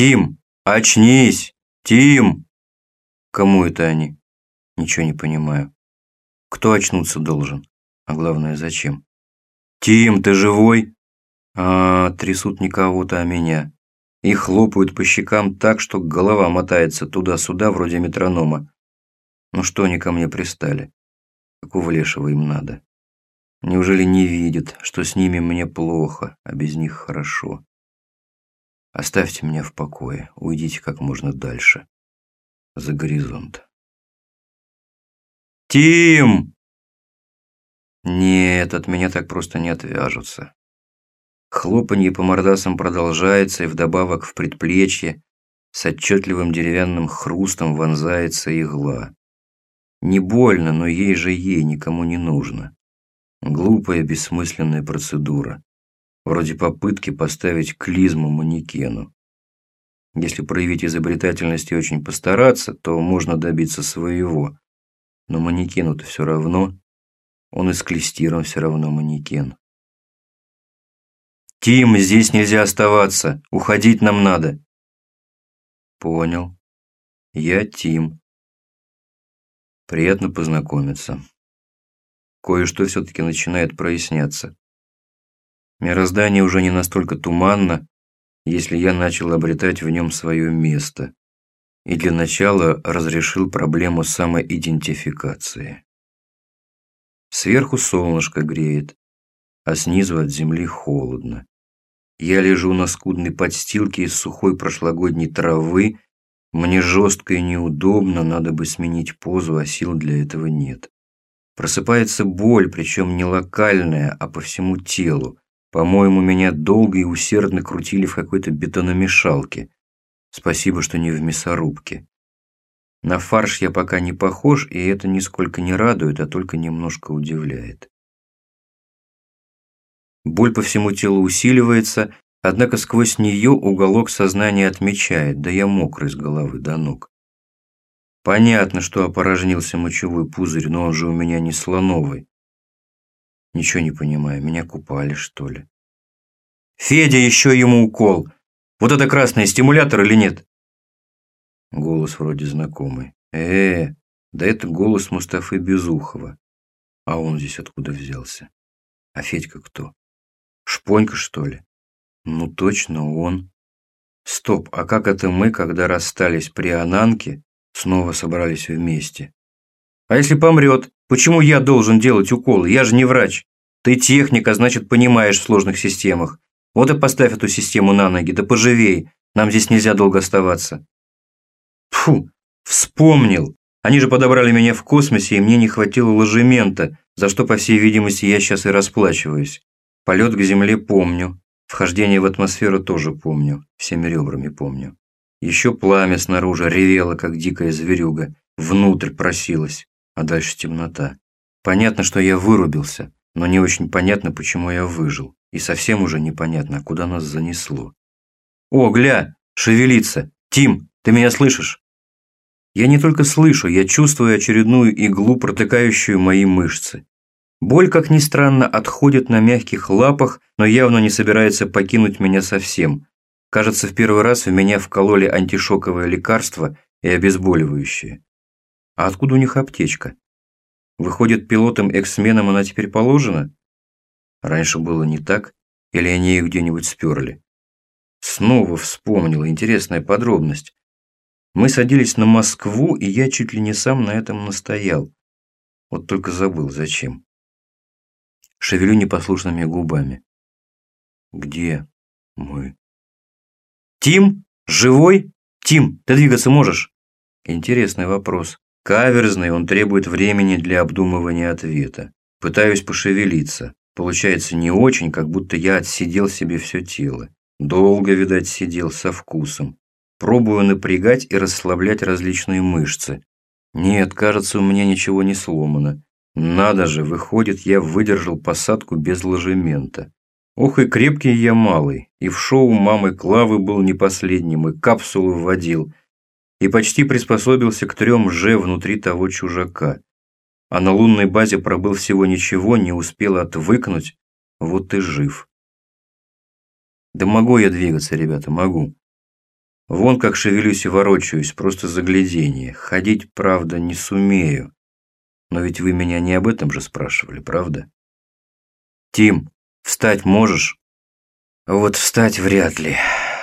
«Тим, очнись! Тим!» Кому это они? Ничего не понимаю. Кто очнуться должен? А главное, зачем? «Тим, ты живой?» А, трясут не кого-то, а меня. И хлопают по щекам так, что голова мотается туда-сюда, вроде метронома. Ну что они ко мне пристали? Какого лешего им надо? Неужели не видят, что с ними мне плохо, а без них хорошо? Оставьте меня в покое, уйдите как можно дальше. За горизонт. «Тим!» Нет, от меня так просто не отвяжутся. Хлопанье по мордасам продолжается, и вдобавок в предплечье с отчетливым деревянным хрустом вонзается игла. Не больно, но ей же ей никому не нужно. Глупая, бессмысленная процедура. Вроде попытки поставить клизму манекену. Если проявить изобретательность и очень постараться, то можно добиться своего. Но манекену-то все равно. Он и склестирован все равно манекен. «Тим, здесь нельзя оставаться. Уходить нам надо». «Понял. Я Тим. Приятно познакомиться. Кое-что все-таки начинает проясняться. Мироздание уже не настолько туманно, если я начал обретать в нем свое место и для начала разрешил проблему самоидентификации. Сверху солнышко греет, а снизу от земли холодно. Я лежу на скудной подстилке из сухой прошлогодней травы мне жестко и неудобно, надо бы сменить позу, а сил для этого нет. Просыпается боль, причем не локальная, а по всему телу. По-моему, меня долго и усердно крутили в какой-то бетономешалке. Спасибо, что не в мясорубке. На фарш я пока не похож, и это нисколько не радует, а только немножко удивляет. Боль по всему телу усиливается, Однако сквозь нее уголок сознания отмечает, да я мокрый с головы до ног. Понятно, что опорожнился мочевой пузырь, но он же у меня не слоновый. Ничего не понимаю, меня купали, что ли? Федя, еще ему укол. Вот это красный стимулятор или нет? Голос вроде знакомый. Э, -э да это голос Мустафы Безухова. А он здесь откуда взялся? А Федька кто? Шпонька, что ли? Ну точно он. Стоп, а как это мы, когда расстались при Ананке, снова собрались вместе? А если помрет, почему я должен делать уколы? Я же не врач. Ты техник, а значит понимаешь в сложных системах. Вот и поставь эту систему на ноги, да поживей. Нам здесь нельзя долго оставаться. Фу, вспомнил. Они же подобрали меня в космосе, и мне не хватило ложемента, за что, по всей видимости, я сейчас и расплачиваюсь. Полет к Земле помню, Вхождение в атмосферу тоже помню, всеми ребрами помню. Еще пламя снаружи ревело, как дикая зверюга, внутрь просилось, а дальше темнота. Понятно, что я вырубился, но не очень понятно, почему я выжил. И совсем уже непонятно, куда нас занесло. «О, гля! Шевелится! Тим, ты меня слышишь?» Я не только слышу, я чувствую очередную иглу, протыкающую мои мышцы. Боль, как ни странно, отходит на мягких лапах, но явно не собирается покинуть меня совсем. Кажется, в первый раз в меня вкололи антишоковое лекарство и обезболивающее. А откуда у них аптечка? Выходит, пилотам-эксменам она теперь положена? Раньше было не так, или они ее где-нибудь сперли? Снова вспомнила интересная подробность. Мы садились на Москву, и я чуть ли не сам на этом настоял. Вот только забыл, зачем. Шевелю непослушными губами. Где мы? Тим? Живой? Тим, ты двигаться можешь? Интересный вопрос. Каверзный, он требует времени для обдумывания ответа. Пытаюсь пошевелиться. Получается не очень, как будто я отсидел себе все тело. Долго, видать, сидел со вкусом. Пробую напрягать и расслаблять различные мышцы. Нет, кажется, у меня ничего не сломано. Надо же, выходит, я выдержал посадку без ложемента. Ох и крепкий я малый, и в шоу мамы Клавы был не последним, и капсулу вводил, и почти приспособился к трем «Ж» внутри того чужака. А на лунной базе пробыл всего ничего, не успел отвыкнуть, вот и жив. Да могу я двигаться, ребята, могу. Вон как шевелюсь и ворочаюсь, просто загляденье. Ходить, правда, не сумею. Но ведь вы меня не об этом же спрашивали, правда? Тим, встать можешь? Вот встать вряд ли,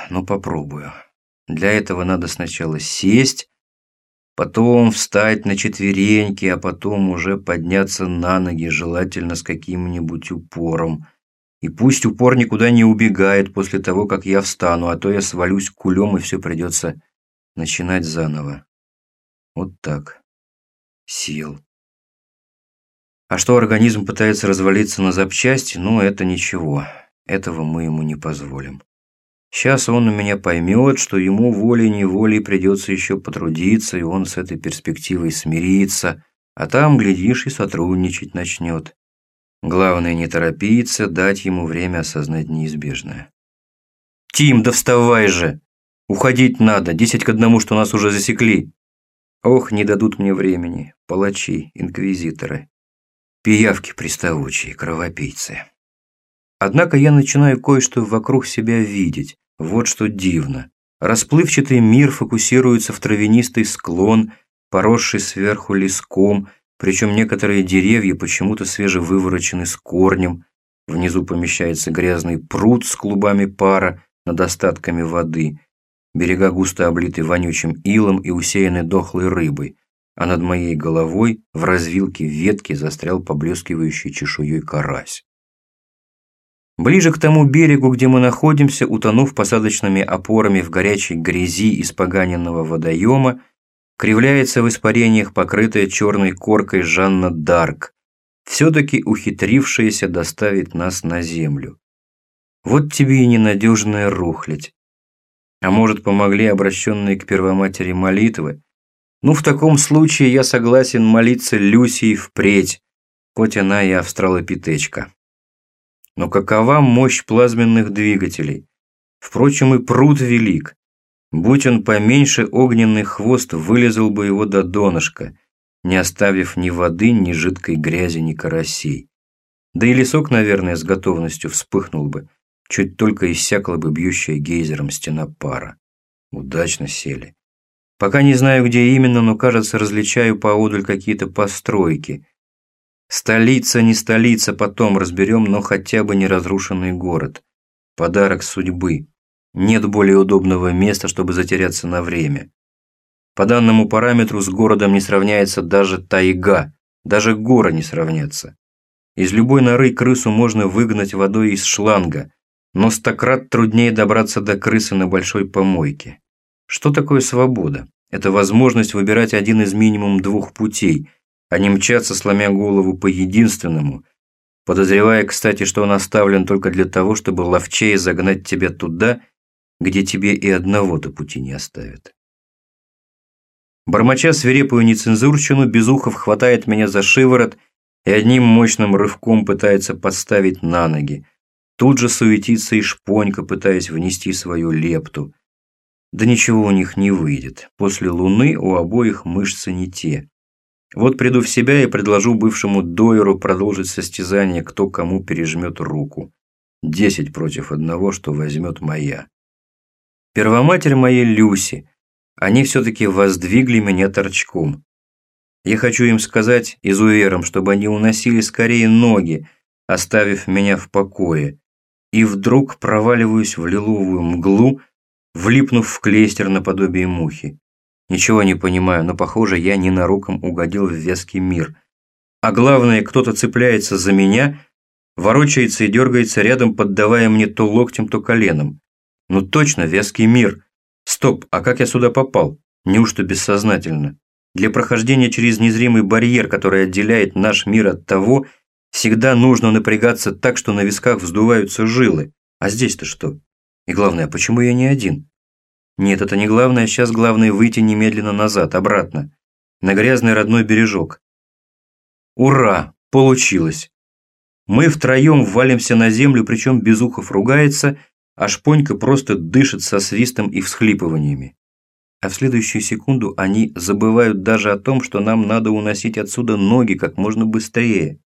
но попробую. Для этого надо сначала сесть, потом встать на четвереньки, а потом уже подняться на ноги, желательно с каким-нибудь упором. И пусть упор никуда не убегает после того, как я встану, а то я свалюсь кулем и все придется начинать заново. Вот так. Сел. А что организм пытается развалиться на запчасти, ну это ничего. Этого мы ему не позволим. Сейчас он у меня поймет, что ему волей-неволей придется еще потрудиться, и он с этой перспективой смирится, а там, глядишь, и сотрудничать начнет. Главное не торопиться, дать ему время осознать неизбежное. «Тим, да вставай же! Уходить надо, десять к одному, что нас уже засекли!» Ох, не дадут мне времени, палачи, инквизиторы, пиявки приставучие, кровопийцы. Однако я начинаю кое-что вокруг себя видеть, вот что дивно. Расплывчатый мир фокусируется в травянистый склон, поросший сверху леском, причем некоторые деревья почему-то свежевыворочены с корнем. Внизу помещается грязный пруд с клубами пара над остатками воды. Берега густо облиты вонючим илом и усеяны дохлой рыбой, а над моей головой в развилке ветки застрял поблескивающий чешуей карась. Ближе к тому берегу, где мы находимся, утонув посадочными опорами в горячей грязи испоганенного водоема, кривляется в испарениях покрытая черной коркой Жанна Дарк, все-таки ухитрившаяся доставить нас на землю. Вот тебе и ненадежная рухлядь. А может, помогли обращенные к Первоматери молитвы? Ну, в таком случае я согласен молиться Люсии впредь, хоть она и австралопитечка. Но какова мощь плазменных двигателей? Впрочем, и пруд велик. Будь он поменьше, огненный хвост вылезал бы его до донышка, не оставив ни воды, ни жидкой грязи, ни карасей. Да и лесок, наверное, с готовностью вспыхнул бы, чуть только иссякла бы бьющая гейзером стена пара. Удачно сели. Пока не знаю, где именно, но, кажется, различаю поодаль какие-то постройки. Столица, не столица, потом разберем, но хотя бы не разрушенный город. Подарок судьбы. Нет более удобного места, чтобы затеряться на время. По данному параметру с городом не сравняется даже тайга, даже горы не сравнятся. Из любой норы крысу можно выгнать водой из шланга, но стократ труднее добраться до крысы на большой помойке. Что такое свобода? Это возможность выбирать один из минимум двух путей, не мчаться, сломя голову по единственному, подозревая, кстати, что он оставлен только для того, чтобы ловчее загнать тебя туда, где тебе и одного-то пути не оставят. Бормоча свирепую нецензурщину, Безухов хватает меня за шиворот и одним мощным рывком пытается подставить на ноги. Тут же суетится и шпонька, пытаясь внести свою лепту. Да ничего у них не выйдет. После луны у обоих мышцы не те. Вот приду в себя и предложу бывшему дойеру продолжить состязание, кто кому пережмет руку. Десять против одного, что возьмет моя. Первоматерь моей Люси. Они все-таки воздвигли меня торчком. Я хочу им сказать, изуверам, чтобы они уносили скорее ноги, оставив меня в покое. И вдруг проваливаюсь в лиловую мглу, влипнув в клейстер наподобие мухи. Ничего не понимаю, но, похоже, я ненароком угодил в вязкий мир. А главное, кто-то цепляется за меня, ворочается и дергается рядом, поддавая мне то локтем, то коленом. Ну точно, вязкий мир. Стоп, а как я сюда попал? Неужто бессознательно? Для прохождения через незримый барьер, который отделяет наш мир от того, всегда нужно напрягаться так, что на висках вздуваются жилы. А здесь-то что? И главное, почему я не один? Нет, это не главное, сейчас главное выйти немедленно назад, обратно. На грязный родной бережок. Ура! Получилось! Мы втроем валимся на землю, причем Безухов ругается, а Шпонька просто дышит со свистом и всхлипываниями. А в следующую секунду они забывают даже о том, что нам надо уносить отсюда ноги как можно быстрее.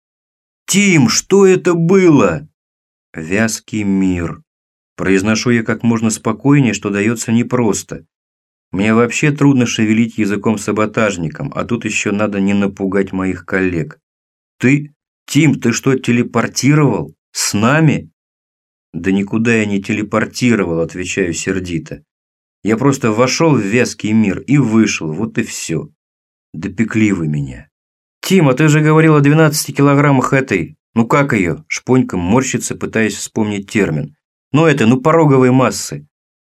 «Тим, что это было?» «Вязкий мир», Произношу я как можно спокойнее, что дается непросто. Мне вообще трудно шевелить языком саботажником, а тут еще надо не напугать моих коллег. Ты? Тим, ты что, телепортировал? С нами? Да никуда я не телепортировал, отвечаю сердито. Я просто вошел в вязкий мир и вышел, вот и все. Допекли вы меня. Тим, а ты же говорил о 12 килограммах этой... Ну как ее? Шпонька морщится, пытаясь вспомнить термин. Ну это, ну пороговой массы.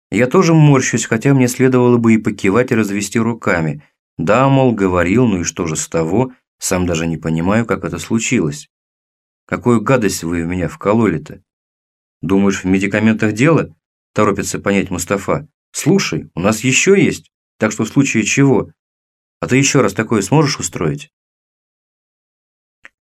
Я тоже морщусь, хотя мне следовало бы и покивать и развести руками. Да, мол, говорил, ну и что же с того? Сам даже не понимаю, как это случилось. Какую гадость вы в меня вкололи-то? Думаешь, в медикаментах дело? Торопится понять Мустафа. Слушай, у нас еще есть, так что в случае чего? А ты еще раз такое сможешь устроить?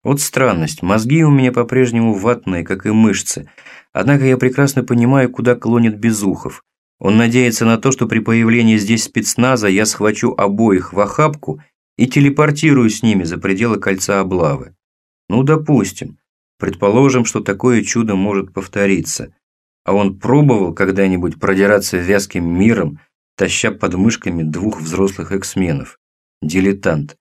Вот странность, мозги у меня по-прежнему ватные, как и мышцы. Однако я прекрасно понимаю, куда клонит Безухов. Он надеется на то, что при появлении здесь спецназа я схвачу обоих в охапку и телепортирую с ними за пределы кольца облавы. Ну, допустим. Предположим, что такое чудо может повториться. А он пробовал когда-нибудь продираться вязким миром, таща под мышками двух взрослых эксменов. Дилетант.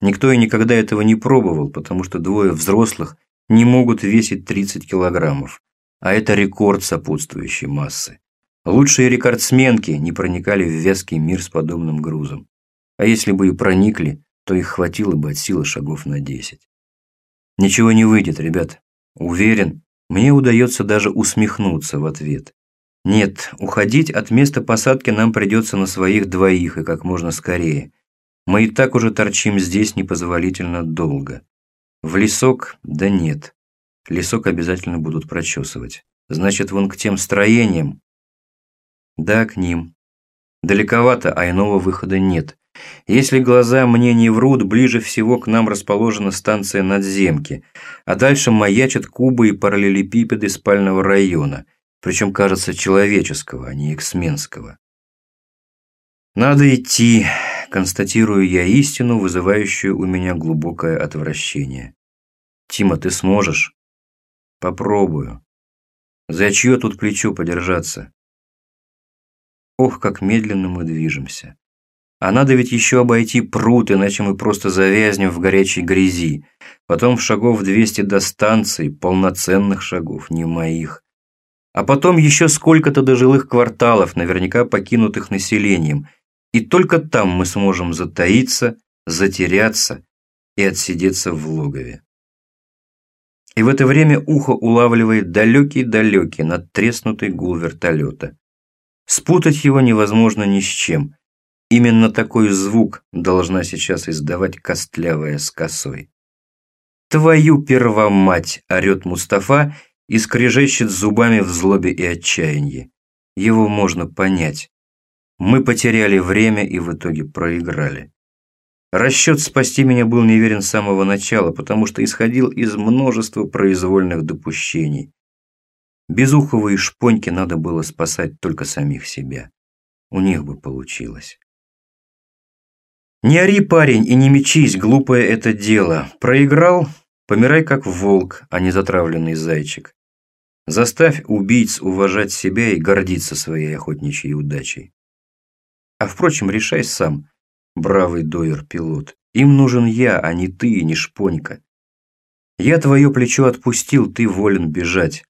Никто и никогда этого не пробовал, потому что двое взрослых не могут весить 30 килограммов. А это рекорд сопутствующей массы. Лучшие рекордсменки не проникали в вязкий мир с подобным грузом. А если бы и проникли, то их хватило бы от силы шагов на 10. Ничего не выйдет, ребят. Уверен, мне удается даже усмехнуться в ответ. Нет, уходить от места посадки нам придется на своих двоих и как можно скорее. Мы и так уже торчим здесь непозволительно долго. В лесок? Да нет. Лесок обязательно будут прочесывать. Значит, вон к тем строениям. Да, к ним. Далековато, а иного выхода нет. Если глаза мне не врут, ближе всего к нам расположена станция надземки, а дальше маячат кубы и параллелепипеды спального района, причем, кажется, человеческого, а не эксменского. Надо идти, констатирую я истину, вызывающую у меня глубокое отвращение. Тима, ты сможешь? Попробую. За чье тут плечо подержаться? Ох, как медленно мы движемся. А надо ведь еще обойти пруд, иначе мы просто завязнем в горячей грязи. Потом в шагов 200 до станции, полноценных шагов, не моих. А потом еще сколько-то до жилых кварталов, наверняка покинутых населением. И только там мы сможем затаиться, затеряться и отсидеться в логове. И в это время ухо улавливает далекий-далекий, надтреснутый гул вертолета. Спутать его невозможно ни с чем – Именно такой звук должна сейчас издавать костлявая с косой. «Твою первомать!» – орет Мустафа и скрежещет зубами в злобе и отчаянии. Его можно понять. Мы потеряли время и в итоге проиграли. Расчет спасти меня был неверен с самого начала, потому что исходил из множества произвольных допущений. Безухову и Шпоньке надо было спасать только самих себя. У них бы получилось. Не ори, парень, и не мечись, глупое это дело. Проиграл? Помирай как волк, а не затравленный зайчик. Заставь убийц уважать себя и гордиться своей охотничьей удачей. А впрочем, решай сам, бравый дойер-пилот. Им нужен я, а не ты и не шпонька. Я твое плечо отпустил, ты волен бежать.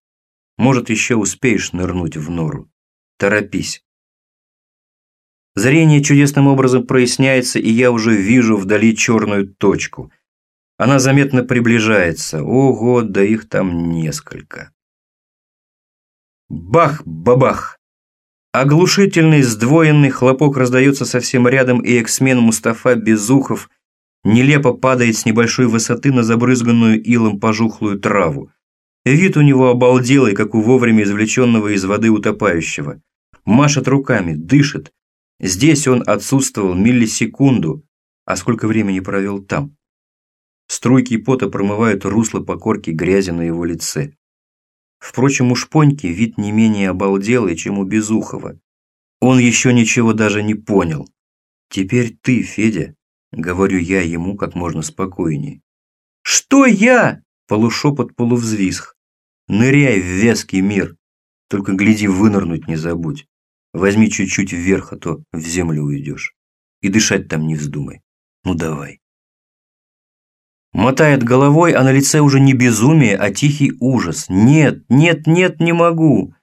Может, еще успеешь нырнуть в нору. Торопись. Зрение чудесным образом проясняется, и я уже вижу вдали черную точку. Она заметно приближается. Ого, да их там несколько. Бах-бабах! Оглушительный сдвоенный хлопок раздается совсем рядом, и эксмен Мустафа Безухов нелепо падает с небольшой высоты на забрызганную илом пожухлую траву. Вид у него обалделый, как у вовремя извлеченного из воды утопающего. Машет руками, дышит, Здесь он отсутствовал миллисекунду, а сколько времени провел там? Струйки пота промывают русло по корке грязи на его лице. Впрочем, у Шпоньки вид не менее обалделый, чем у Безухова. Он еще ничего даже не понял. «Теперь ты, Федя», — говорю я ему как можно спокойнее. «Что я?» — полушепот полувзвизг. «Ныряй в вязкий мир. Только гляди, вынырнуть не забудь. Возьми чуть-чуть вверх, а то в землю уйдешь. И дышать там не вздумай. Ну давай. Мотает головой, а на лице уже не безумие, а тихий ужас. Нет, нет, нет, не могу.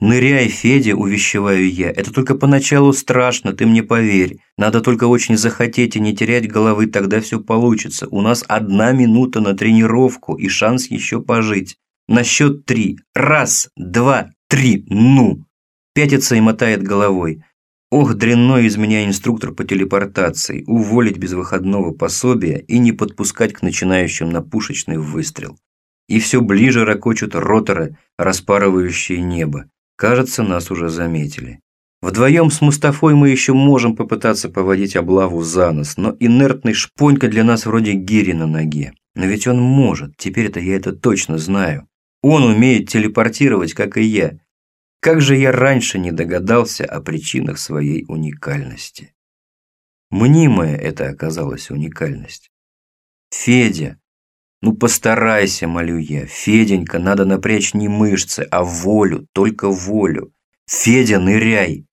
«Ныряй, Федя», – увещеваю я. «Это только поначалу страшно, ты мне поверь. Надо только очень захотеть и не терять головы, тогда все получится. У нас одна минута на тренировку и шанс еще пожить. На счет три. Раз, два, три, ну!» Пятится и мотает головой. Ох, дрянной из меня инструктор по телепортации, уволить без выходного пособия и не подпускать к начинающим на пушечный выстрел. И все ближе ракочут роторы, распарывающие небо. Кажется, нас уже заметили. Вдвоем с Мустафой мы еще можем попытаться поводить облаву за нос, но инертный шпонька для нас вроде гири на ноге. Но ведь он может, теперь-то я это точно знаю. Он умеет телепортировать, как и я. Как же я раньше не догадался о причинах своей уникальности. Мнимая это оказалась уникальность. Федя, ну постарайся, молю я. Феденька, надо напрячь не мышцы, а волю, только волю. Федя, ныряй.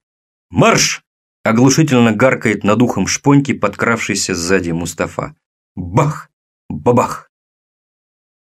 Марш! Оглушительно гаркает над ухом шпоньки, подкравшийся сзади Мустафа. Бах! Бабах!